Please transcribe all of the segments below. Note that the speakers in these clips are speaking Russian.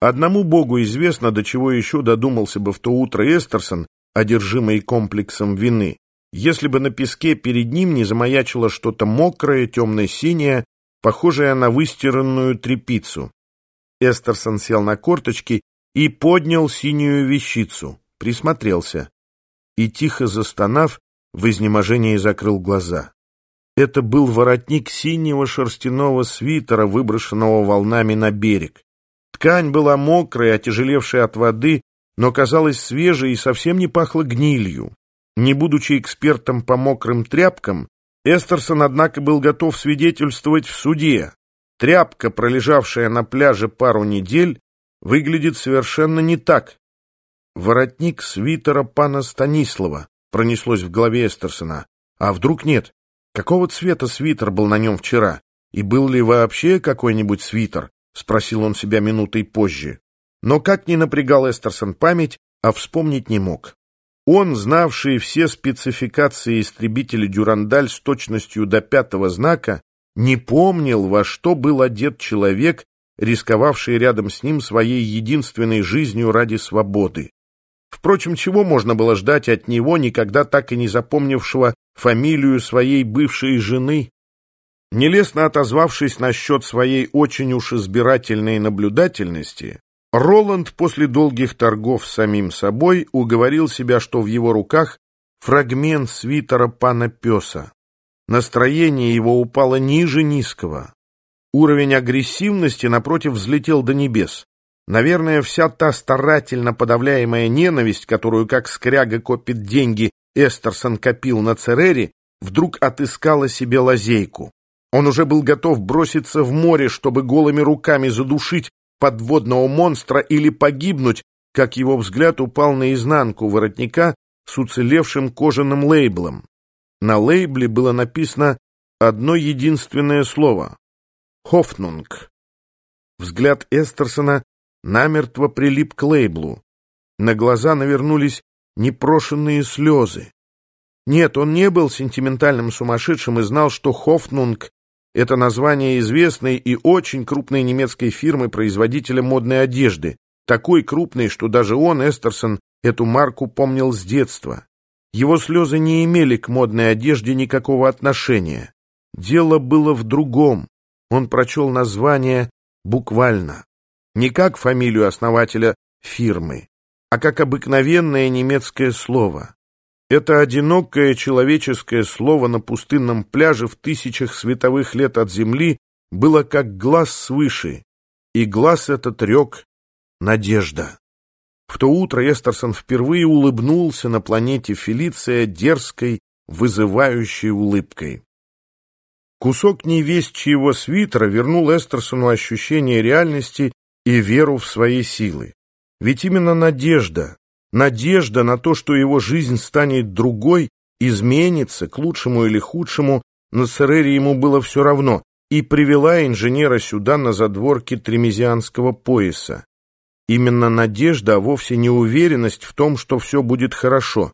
Одному богу известно, до чего еще додумался бы в то утро Эстерсон, одержимый комплексом вины, если бы на песке перед ним не замаячило что-то мокрое, темно-синее, похожее на выстиранную тряпицу. Эстерсон сел на корточки и поднял синюю вещицу, присмотрелся и, тихо застонав, в изнеможении закрыл глаза. Это был воротник синего шерстяного свитера, выброшенного волнами на берег. Ткань была мокрая, отяжелевшая от воды, но казалась свежей и совсем не пахла гнилью. Не будучи экспертом по мокрым тряпкам, Эстерсон, однако, был готов свидетельствовать в суде. Тряпка, пролежавшая на пляже пару недель, выглядит совершенно не так. Воротник свитера пана Станислава пронеслось в голове Эстерсона. А вдруг нет? Какого цвета свитер был на нем вчера? И был ли вообще какой-нибудь свитер? Спросил он себя минутой позже. Но как ни напрягал Эстерсон память, а вспомнить не мог. Он, знавший все спецификации истребителя «Дюрандаль» с точностью до пятого знака, не помнил, во что был одет человек, рисковавший рядом с ним своей единственной жизнью ради свободы. Впрочем, чего можно было ждать от него, никогда так и не запомнившего фамилию своей бывшей жены? Нелестно отозвавшись насчет своей очень уж избирательной наблюдательности, Роланд после долгих торгов с самим собой уговорил себя, что в его руках фрагмент свитера пана Песа. Настроение его упало ниже низкого. Уровень агрессивности, напротив, взлетел до небес. Наверное, вся та старательно подавляемая ненависть, которую, как скряга копит деньги, Эстерсон копил на Церере, вдруг отыскала себе лазейку. Он уже был готов броситься в море, чтобы голыми руками задушить подводного монстра или погибнуть, как его взгляд упал на изнанку воротника с уцелевшим кожаным лейблом. На лейбле было написано одно единственное слово — «Хофнунг». Взгляд Эстерсона намертво прилип к лейблу. На глаза навернулись непрошенные слезы. Нет, он не был сентиментальным сумасшедшим и знал, что Хофнунг — это название известной и очень крупной немецкой фирмы-производителя модной одежды, такой крупной, что даже он, Эстерсон, эту марку помнил с детства. Его слезы не имели к модной одежде никакого отношения. Дело было в другом. Он прочел название буквально не как фамилию основателя фирмы, а как обыкновенное немецкое слово. Это одинокое человеческое слово на пустынном пляже в тысячах световых лет от земли было как глаз свыше, и глаз этот рек «Надежда». В то утро Эстерсон впервые улыбнулся на планете Фелиция дерзкой, вызывающей улыбкой. Кусок невестчьего свитера вернул Эстерсону ощущение реальности и веру в свои силы. Ведь именно надежда, надежда на то, что его жизнь станет другой, изменится к лучшему или худшему, на Церере ему было все равно, и привела инженера сюда на задворке Тремезианского пояса. Именно надежда, а вовсе не уверенность в том, что все будет хорошо.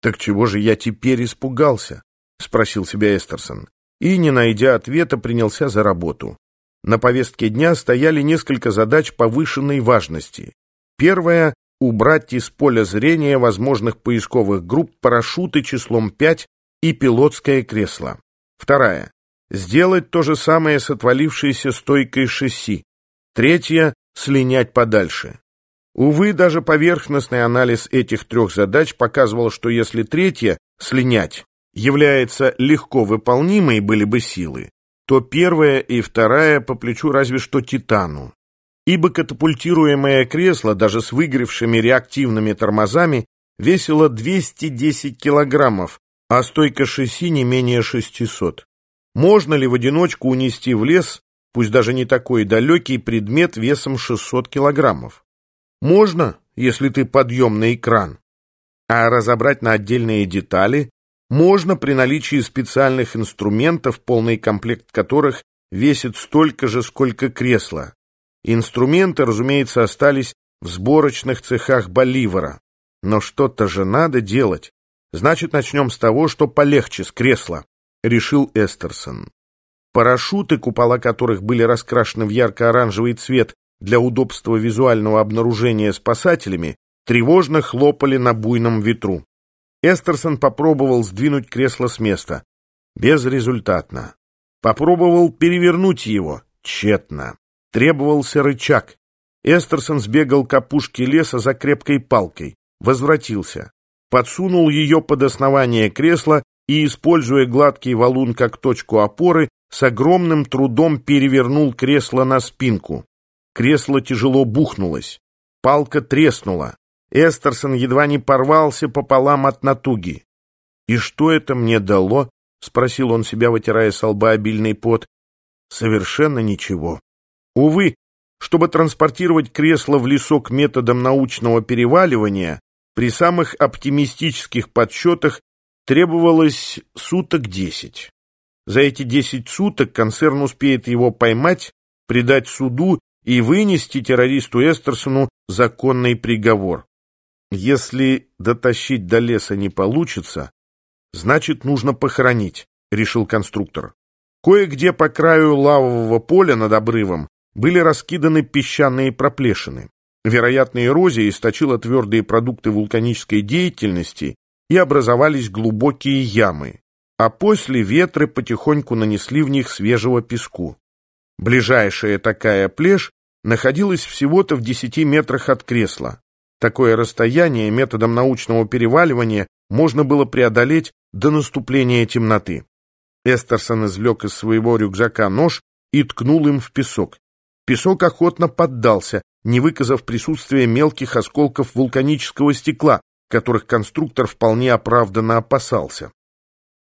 «Так чего же я теперь испугался?» — спросил себя Эстерсон. И, не найдя ответа, принялся за работу. На повестке дня стояли несколько задач повышенной важности. Первая — убрать из поля зрения возможных поисковых групп парашюты числом 5 и пилотское кресло. Вторая — сделать то же самое с отвалившейся стойкой шасси. Третья — слинять подальше. Увы, даже поверхностный анализ этих трех задач показывал, что если третья — слинять, является легко выполнимой были бы силы, то первая и вторая по плечу разве что Титану. Ибо катапультируемое кресло, даже с выгоревшими реактивными тормозами, весило 210 килограммов, а стойка шасси не менее 600. Можно ли в одиночку унести в лес, пусть даже не такой далекий, предмет весом 600 килограммов? Можно, если ты подъемный кран. А разобрать на отдельные детали можно при наличии специальных инструментов, полный комплект которых весит столько же, сколько кресло. Инструменты, разумеется, остались в сборочных цехах Боливара. Но что-то же надо делать. Значит, начнем с того, что полегче с кресла, решил Эстерсон. Парашюты, купола которых были раскрашены в ярко-оранжевый цвет, для удобства визуального обнаружения спасателями, тревожно хлопали на буйном ветру. Эстерсон попробовал сдвинуть кресло с места. Безрезультатно. Попробовал перевернуть его. Тщетно. Требовался рычаг. Эстерсон сбегал к опушке леса за крепкой палкой. Возвратился. Подсунул ее под основание кресла и, используя гладкий валун как точку опоры, с огромным трудом перевернул кресло на спинку. Кресло тяжело бухнулось. Палка треснула. Эстерсон едва не порвался пополам от натуги. «И что это мне дало?» — спросил он себя, вытирая с лба обильный пот. «Совершенно ничего. Увы, чтобы транспортировать кресло в лесок методом научного переваливания, при самых оптимистических подсчетах требовалось суток десять. За эти десять суток концерн успеет его поймать, предать суду и вынести террористу Эстерсону законный приговор. Если дотащить до леса не получится, значит, нужно похоронить, решил конструктор. Кое-где по краю лавового поля над обрывом были раскиданы песчаные проплешины. Вероятно, эрозия источила твердые продукты вулканической деятельности и образовались глубокие ямы, а после ветры потихоньку нанесли в них свежего песку. Ближайшая такая плешь находилась всего-то в десяти метрах от кресла. Такое расстояние методом научного переваливания можно было преодолеть до наступления темноты. Эстерсон извлек из своего рюкзака нож и ткнул им в песок. Песок охотно поддался, не выказав присутствия мелких осколков вулканического стекла, которых конструктор вполне оправданно опасался.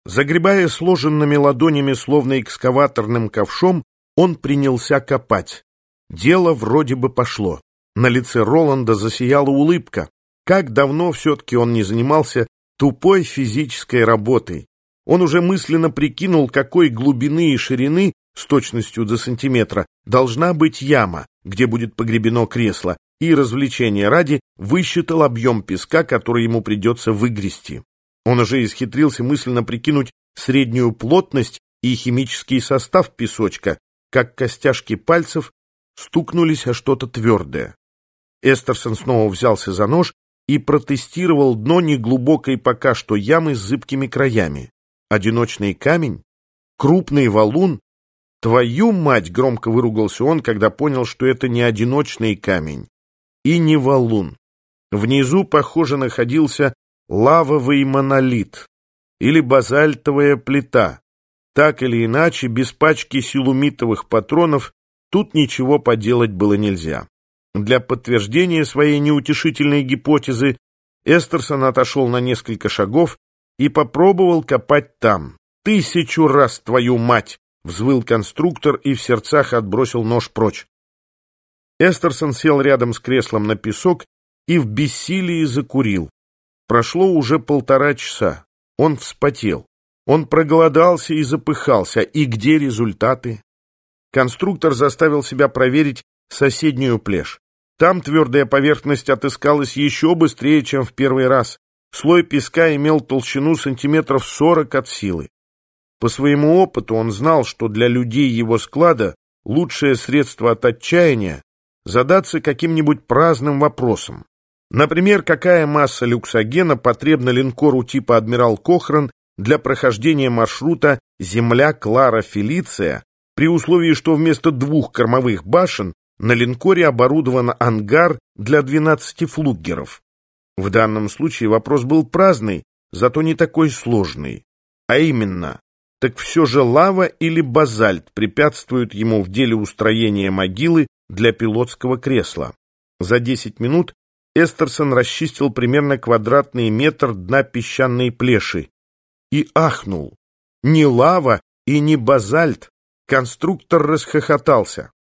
Загребая сложенными ладонями, словно экскаваторным ковшом, он принялся копать. Дело вроде бы пошло. На лице Роланда засияла улыбка. Как давно все-таки он не занимался тупой физической работой. Он уже мысленно прикинул, какой глубины и ширины, с точностью до сантиметра, должна быть яма, где будет погребено кресло, и развлечения ради высчитал объем песка, который ему придется выгрести. Он уже исхитрился мысленно прикинуть среднюю плотность и химический состав песочка, как костяшки пальцев стукнулись о что-то твердое. Эстерсон снова взялся за нож и протестировал дно неглубокой пока что ямы с зыбкими краями. Одиночный камень? Крупный валун? Твою мать! Громко выругался он, когда понял, что это не одиночный камень и не валун. Внизу, похоже, находился лавовый монолит или базальтовая плита. Так или иначе, без пачки силумитовых патронов тут ничего поделать было нельзя. Для подтверждения своей неутешительной гипотезы Эстерсон отошел на несколько шагов и попробовал копать там. «Тысячу раз, твою мать!» — взвыл конструктор и в сердцах отбросил нож прочь. Эстерсон сел рядом с креслом на песок и в бессилии закурил. Прошло уже полтора часа. Он вспотел. Он проголодался и запыхался. И где результаты? Конструктор заставил себя проверить соседнюю плешь. Там твердая поверхность отыскалась еще быстрее, чем в первый раз. Слой песка имел толщину сантиметров сорок от силы. По своему опыту он знал, что для людей его склада лучшее средство от отчаяния задаться каким-нибудь праздным вопросом. Например, какая масса люксогена потребна линкору типа «Адмирал Кохран» для прохождения маршрута «Земля-Клара-Фелиция» при условии, что вместо двух кормовых башен на линкоре оборудован ангар для 12 флуггеров. В данном случае вопрос был праздный, зато не такой сложный. А именно, так все же лава или базальт препятствуют ему в деле устроения могилы для пилотского кресла. За 10 минут Эстерсон расчистил примерно квадратный метр дна песчаной плеши и ахнул. Не лава и не базальт. Конструктор расхохотался.